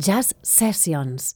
Jazz Sessions.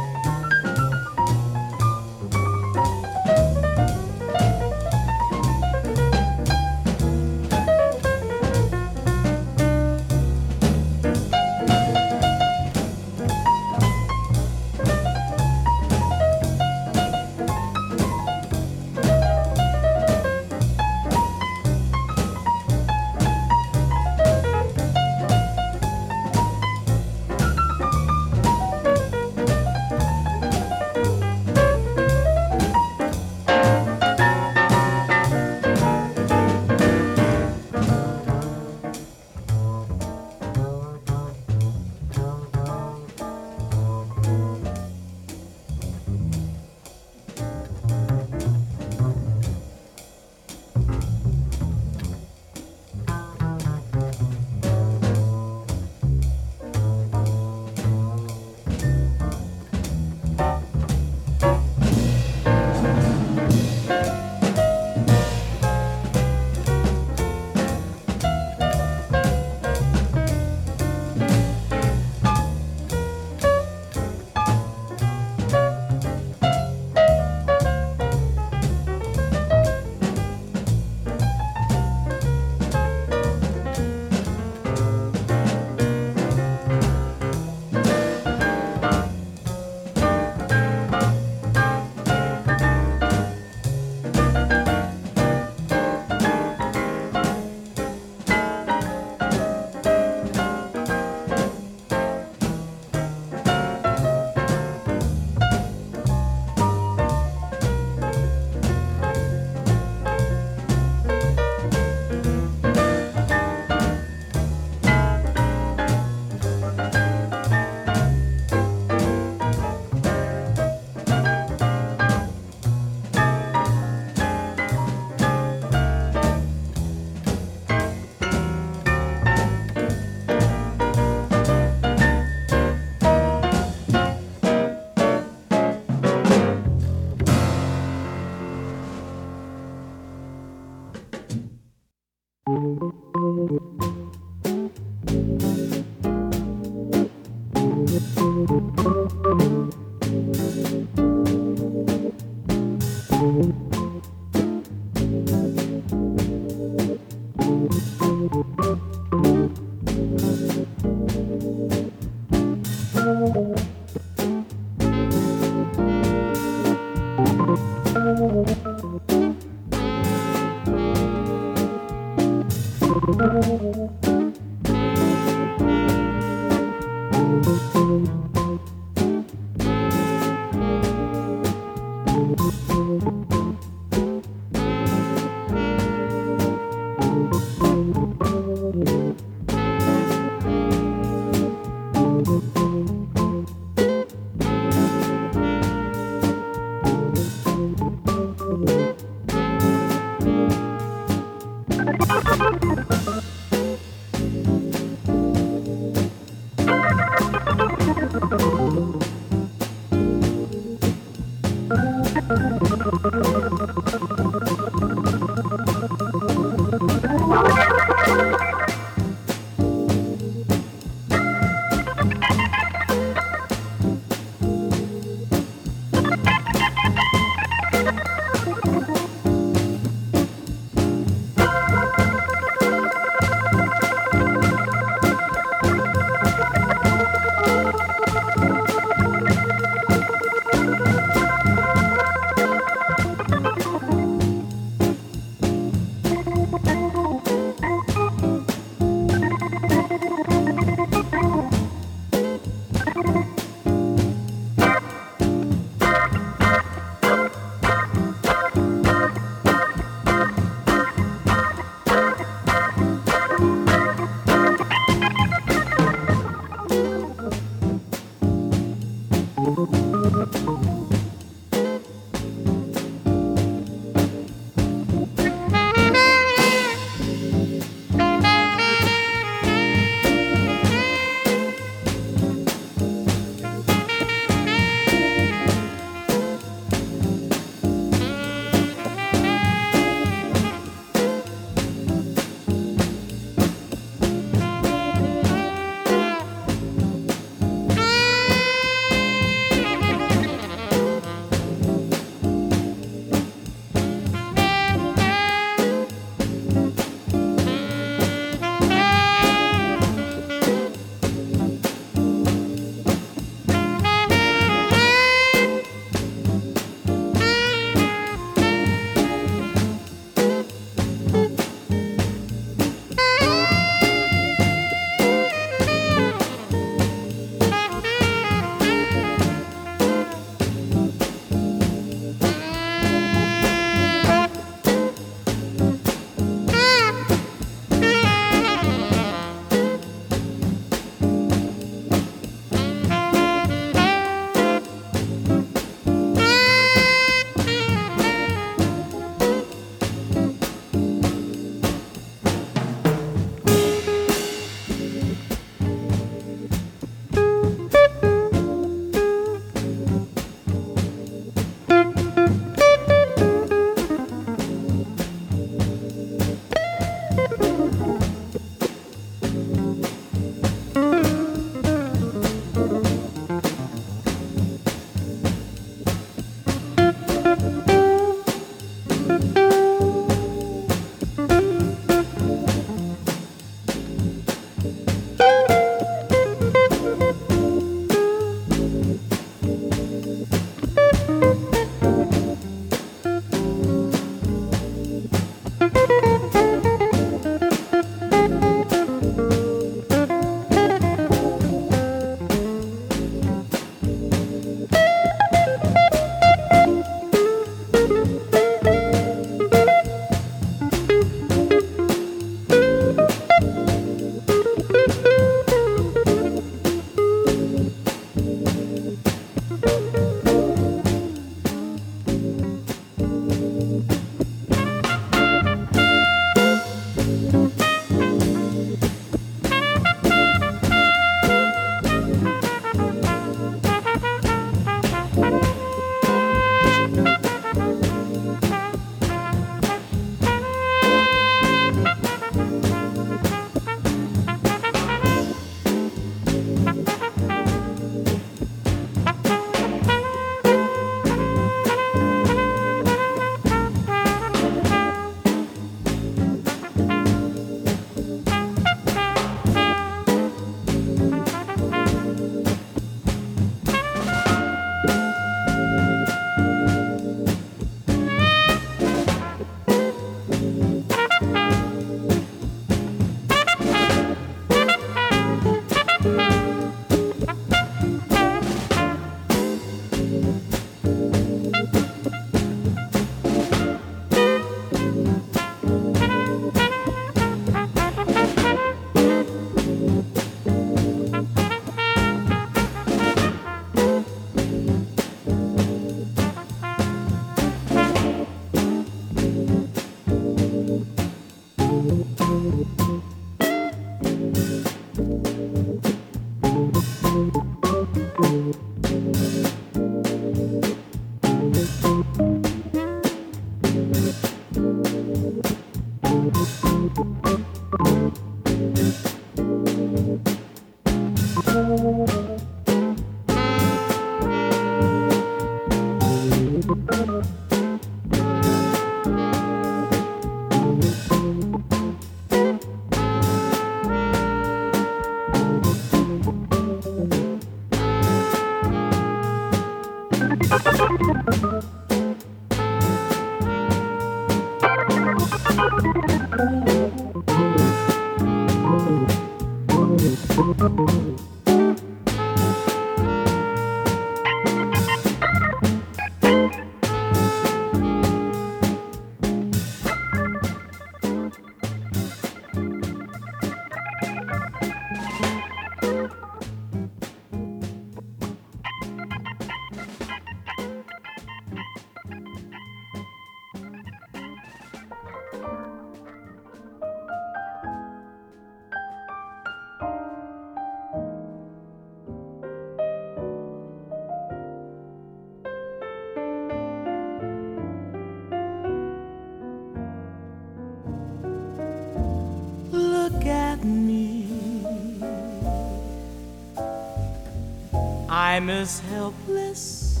I'm as helpless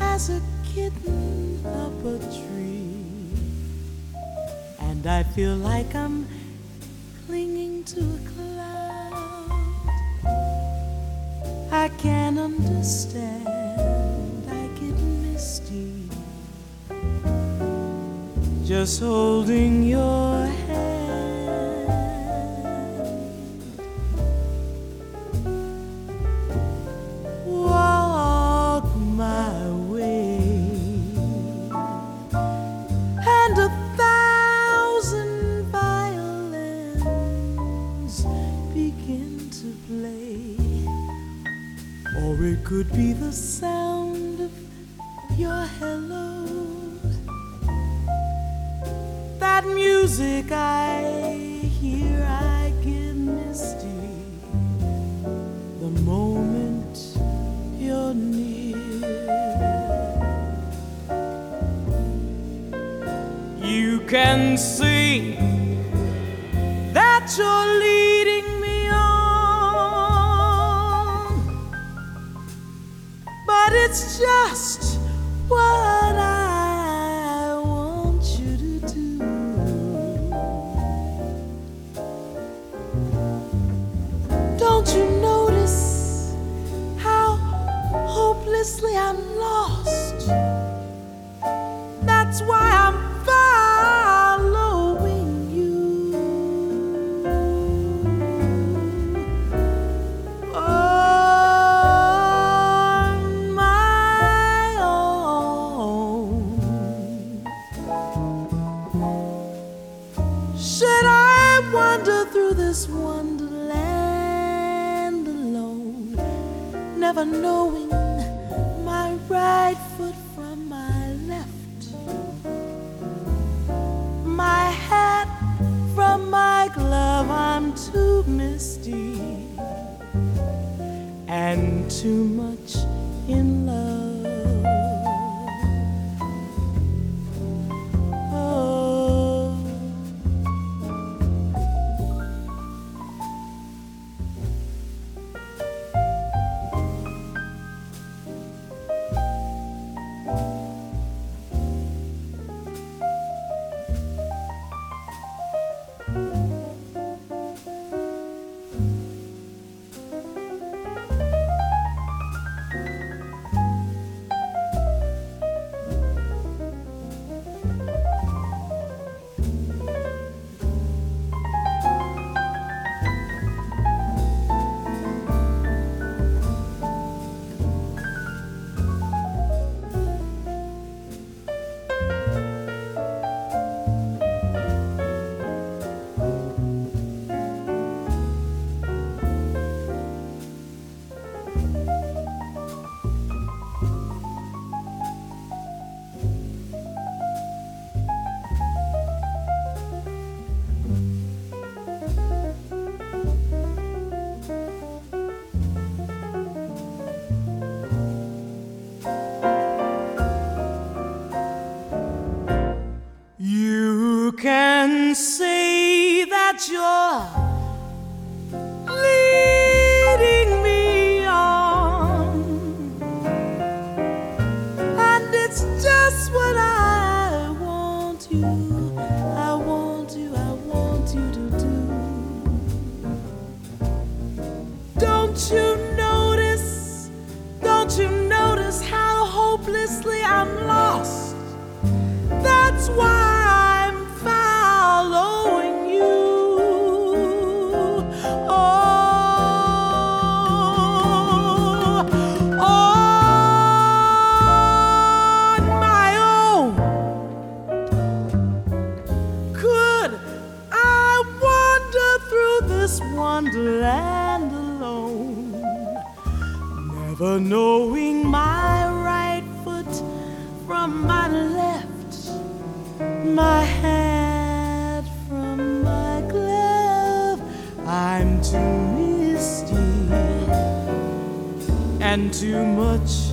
as a kitten up a tree, and I feel like I'm It could be the sound of your hello? That music I hear, I get misty the moment you're near. You can see that you're leaving. it's just this wonderland alone, never knowing my right foot from my left, my hand from my glove. I'm too misty and too much.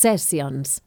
Sessions.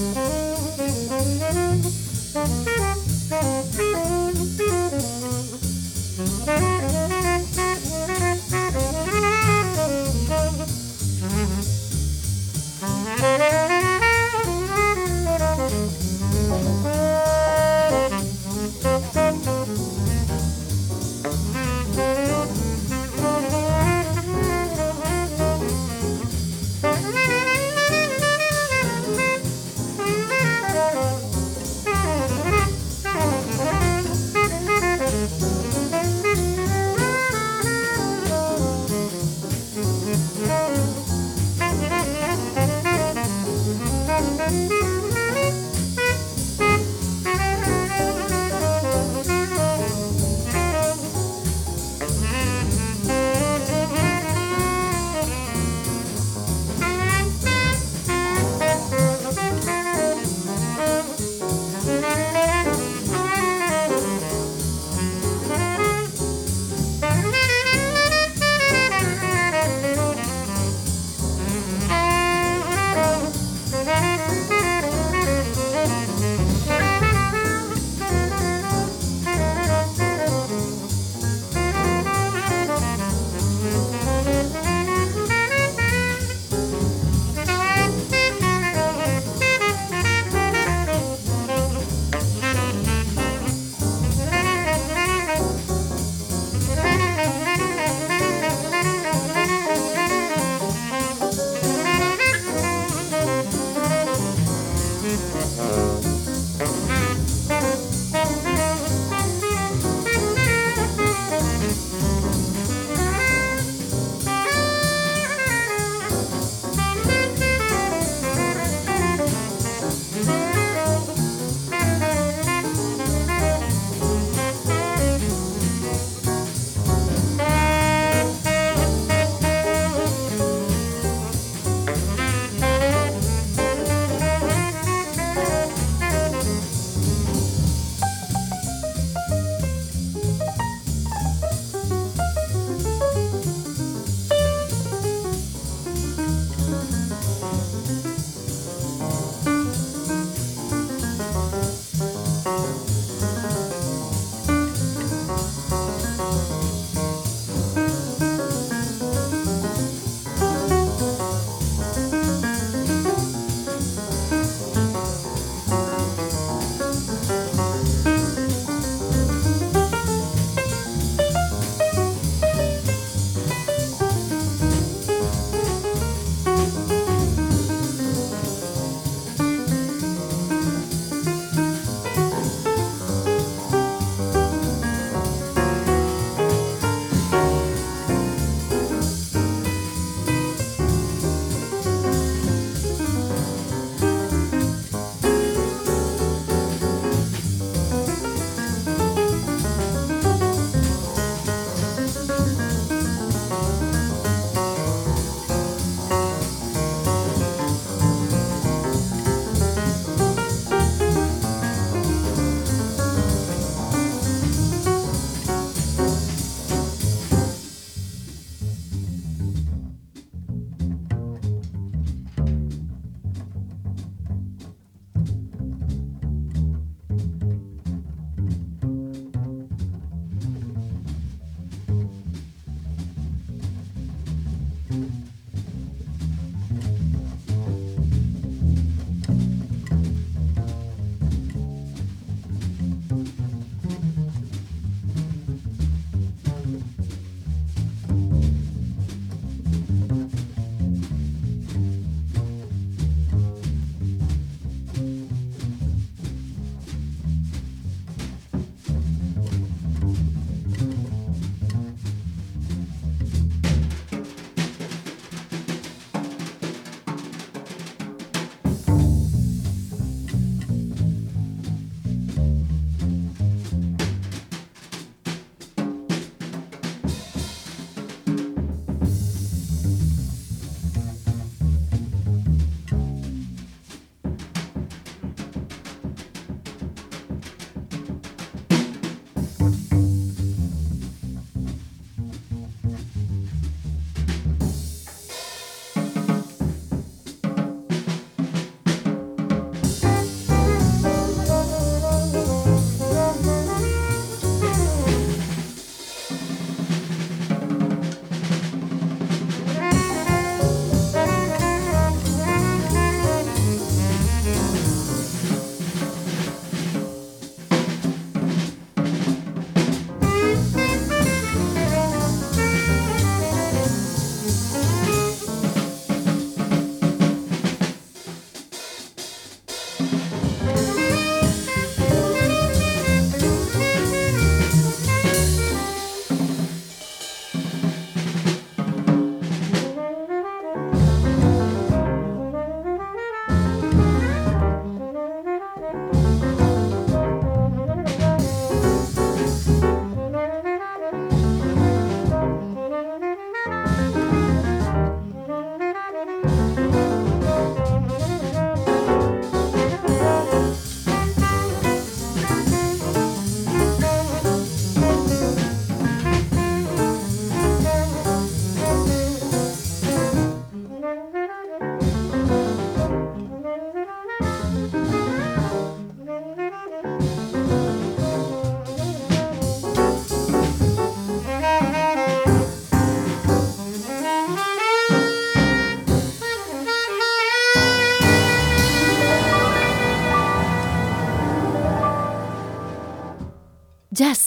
Música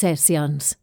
Sessions.